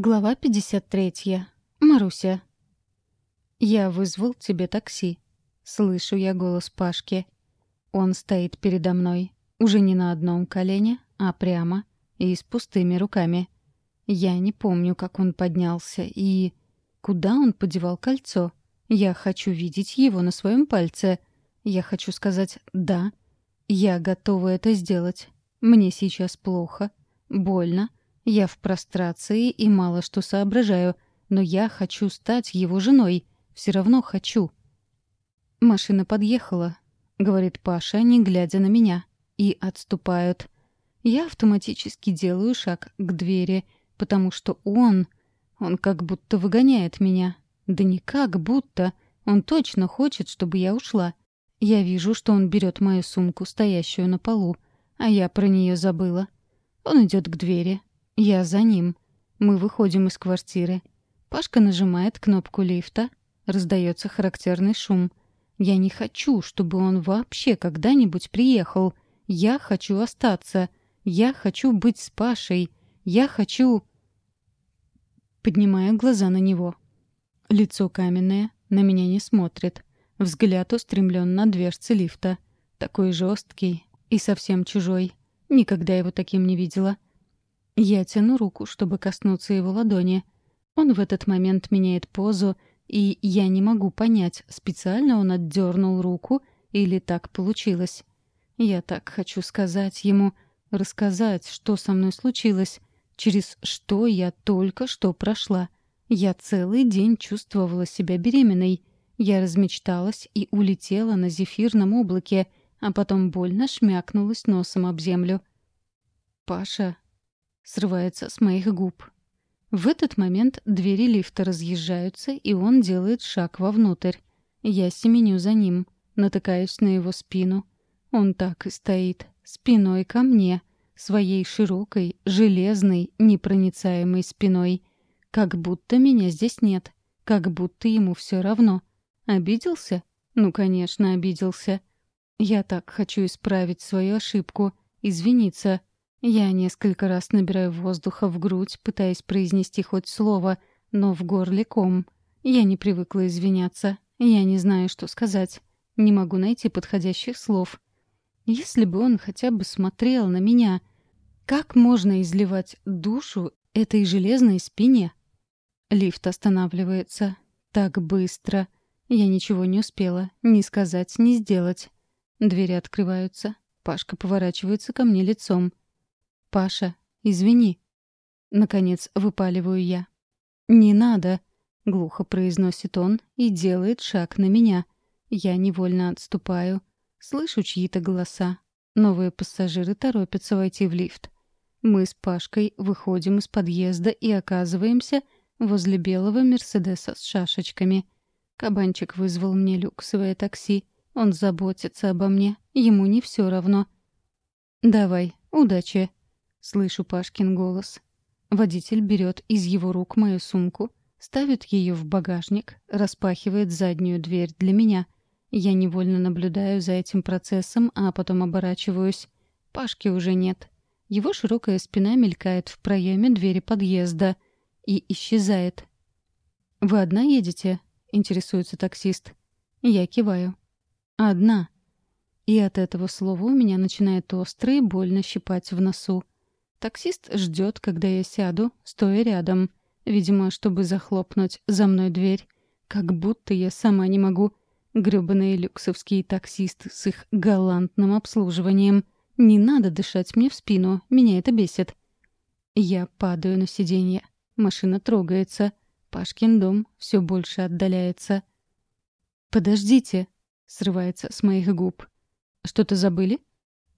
Глава 53. Маруся. «Я вызвал тебе такси». Слышу я голос Пашки. Он стоит передо мной. Уже не на одном колене, а прямо. И с пустыми руками. Я не помню, как он поднялся и... Куда он подевал кольцо? Я хочу видеть его на своем пальце. Я хочу сказать «да». Я готова это сделать. Мне сейчас плохо, больно, я в прострации и мало что соображаю, но я хочу стать его женой. Все равно хочу. «Машина подъехала», — говорит Паша, не глядя на меня. И отступают. Я автоматически делаю шаг к двери, потому что он... Он как будто выгоняет меня. Да не как будто. Он точно хочет, чтобы я ушла. Я вижу, что он берет мою сумку, стоящую на полу, а я про нее забыла. Он идет к двери, Я за ним. Мы выходим из квартиры. Пашка нажимает кнопку лифта. Раздается характерный шум. Я не хочу, чтобы он вообще когда-нибудь приехал. Я хочу остаться. Я хочу быть с Пашей. Я хочу... Поднимаю глаза на него. Лицо каменное, на меня не смотрит. Взгляд устремлен на дверцы лифта. Такой жесткий и совсем чужой. Никогда его таким не видела. — Я тяну руку, чтобы коснуться его ладони. Он в этот момент меняет позу, и я не могу понять, специально он отдернул руку или так получилось. Я так хочу сказать ему, рассказать, что со мной случилось, через что я только что прошла. Я целый день чувствовала себя беременной. Я размечталась и улетела на зефирном облаке, а потом больно шмякнулась носом об землю. «Паша, срывается с моих губ. В этот момент двери лифта разъезжаются, и он делает шаг вовнутрь. Я семеню за ним, натыкаюсь на его спину. Он так и стоит, спиной ко мне, своей широкой, железной, непроницаемой спиной. Как будто меня здесь нет, как будто ему все равно. Обиделся? Ну, конечно, обиделся. Я так хочу исправить свою ошибку, извиниться, я несколько раз набираю воздуха в грудь, пытаясь произнести хоть слово, но в горле ком. Я не привыкла извиняться. Я не знаю, что сказать. Не могу найти подходящих слов. Если бы он хотя бы смотрел на меня, как можно изливать душу этой железной спине? Лифт останавливается. Так быстро. Я ничего не успела ни сказать, ни сделать. Двери открываются. Пашка поворачивается ко мне лицом. «Паша, извини». Наконец выпаливаю я. «Не надо», — глухо произносит он и делает шаг на меня. Я невольно отступаю. Слышу чьи-то голоса. Новые пассажиры торопятся войти в лифт. Мы с Пашкой выходим из подъезда и оказываемся возле белого «Мерседеса» с шашечками. Кабанчик вызвал мне люксовое такси. Он заботится обо мне. Ему не все равно. «Давай, удачи!» Слышу Пашкин голос. Водитель берет из его рук мою сумку, ставит ее в багажник, распахивает заднюю дверь для меня. Я невольно наблюдаю за этим процессом, а потом оборачиваюсь. Пашки уже нет. Его широкая спина мелькает в проеме двери подъезда и исчезает. «Вы одна едете?» — интересуется таксист. Я киваю. «Одна». И от этого слова у меня начинает острый и больно щипать в носу. Таксист ждет, когда я сяду, стоя рядом. Видимо, чтобы захлопнуть за мной дверь. Как будто я сама не могу. Грёбаные люксовские таксисты с их галантным обслуживанием. Не надо дышать мне в спину, меня это бесит. Я падаю на сиденье. Машина трогается. Пашкин дом все больше отдаляется. «Подождите!» — срывается с моих губ. «Что-то забыли?»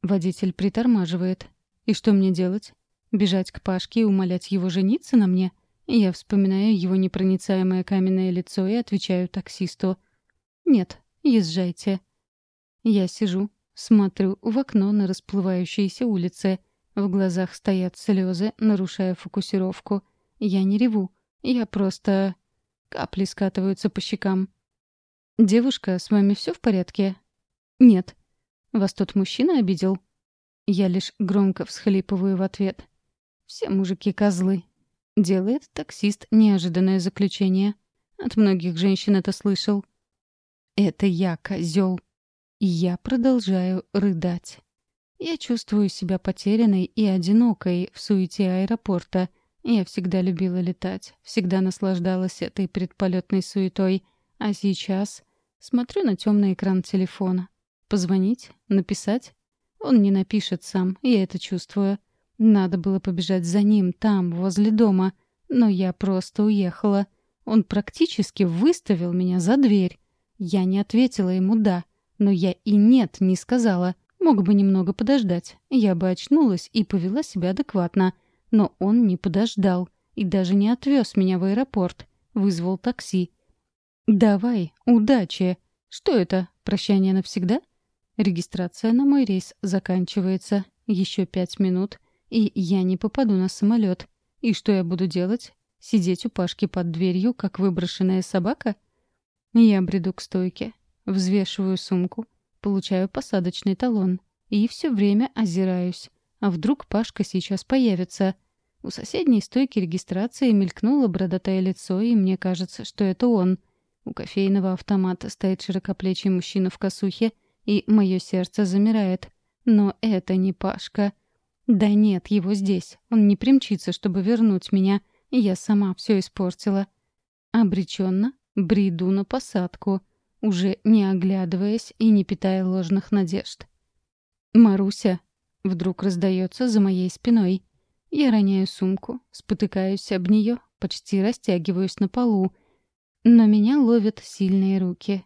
Водитель притормаживает. И что мне делать? Бежать к Пашке и умолять его жениться на мне? Я вспоминаю его непроницаемое каменное лицо и отвечаю таксисту. «Нет, езжайте». Я сижу, смотрю в окно на расплывающиеся улицы. В глазах стоят слезы, нарушая фокусировку. Я не реву. Я просто... Капли скатываются по щекам. «Девушка, с вами все в порядке?» «Нет». «Вас тот мужчина обидел?» Я лишь громко всхлипываю в ответ. Все мужики козлы. Делает таксист неожиданное заключение. От многих женщин это слышал. Это я, козел. И я продолжаю рыдать. Я чувствую себя потерянной и одинокой в суете аэропорта. Я всегда любила летать, всегда наслаждалась этой предполетной суетой. А сейчас смотрю на темный экран телефона. Позвонить? Написать? Он не напишет сам, я это чувствую. Надо было побежать за ним там, возле дома. Но я просто уехала. Он практически выставил меня за дверь. Я не ответила ему «да», но я и «нет» не сказала. Мог бы немного подождать. Я бы очнулась и повела себя адекватно. Но он не подождал и даже не отвез меня в аэропорт. Вызвал такси. «Давай, удачи!» «Что это, прощание навсегда?» Регистрация на мой рейс заканчивается. Еще пять минут, и я не попаду на самолет. И что я буду делать? Сидеть у Пашки под дверью, как выброшенная собака? Я бреду к стойке, взвешиваю сумку, получаю посадочный талон. И все время озираюсь. А вдруг Пашка сейчас появится? У соседней стойки регистрации мелькнуло бородатое лицо, и мне кажется, что это он. У кофейного автомата стоит широкоплечий мужчина в косухе и мое сердце замирает. Но это не Пашка. Да нет, его здесь. Он не примчится, чтобы вернуть меня. Я сама все испортила. Обреченно бреду на посадку, уже не оглядываясь и не питая ложных надежд. «Маруся!» — вдруг раздается за моей спиной. Я роняю сумку, спотыкаюсь об нее, почти растягиваюсь на полу. Но меня ловят сильные руки,